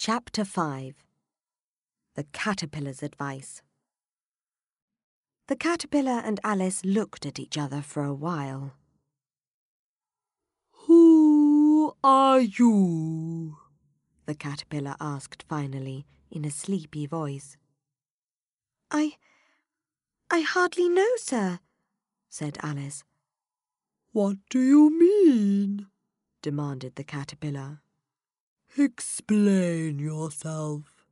Chapter 5 The Caterpillar's Advice The caterpillar and Alice looked at each other for a while. Who are you? The caterpillar asked finally in a sleepy voice. I. I hardly know, sir, said Alice. What do you mean? demanded the caterpillar. Explain yourself.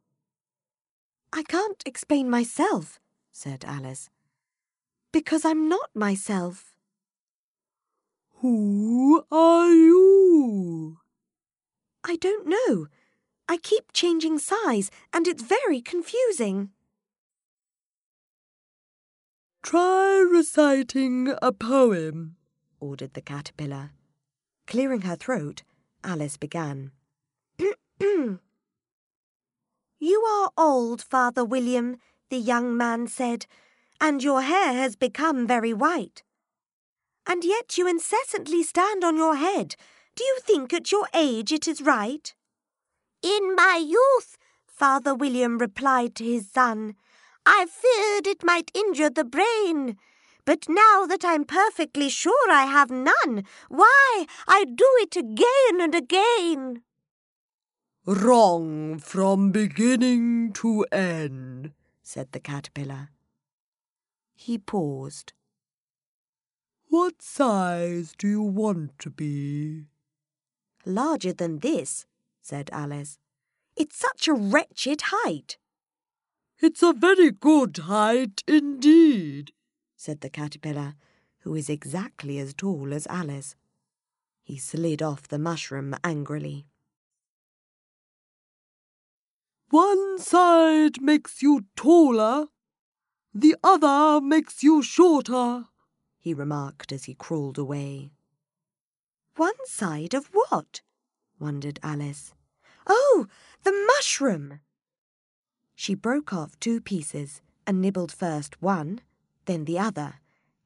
I can't explain myself, said Alice, because I'm not myself. Who are you? I don't know. I keep changing size and it's very confusing. Try reciting a poem, ordered the caterpillar. Clearing her throat, Alice began. You are old, Father William, the young man said, and your hair has become very white. And yet you incessantly stand on your head. Do you think at your age it is right? In my youth, Father William replied to his son, I feared it might injure the brain. But now that I'm perfectly sure I have none, why, I do it again and again. Wrong from beginning to end, said the caterpillar. He paused. What size do you want to be? Larger than this, said Alice. It's such a wretched height. It's a very good height indeed, said the caterpillar, who is exactly as tall as Alice. He slid off the mushroom angrily. One side makes you taller, the other makes you shorter, he remarked as he crawled away. One side of what? wondered Alice. Oh, the mushroom! She broke off two pieces and nibbled first one, then the other,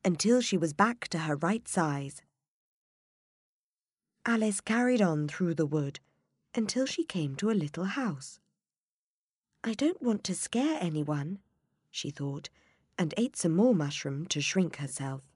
until she was back to her right size. Alice carried on through the wood until she came to a little house. I don't want to scare anyone, she thought, and ate some more mushroom to shrink herself.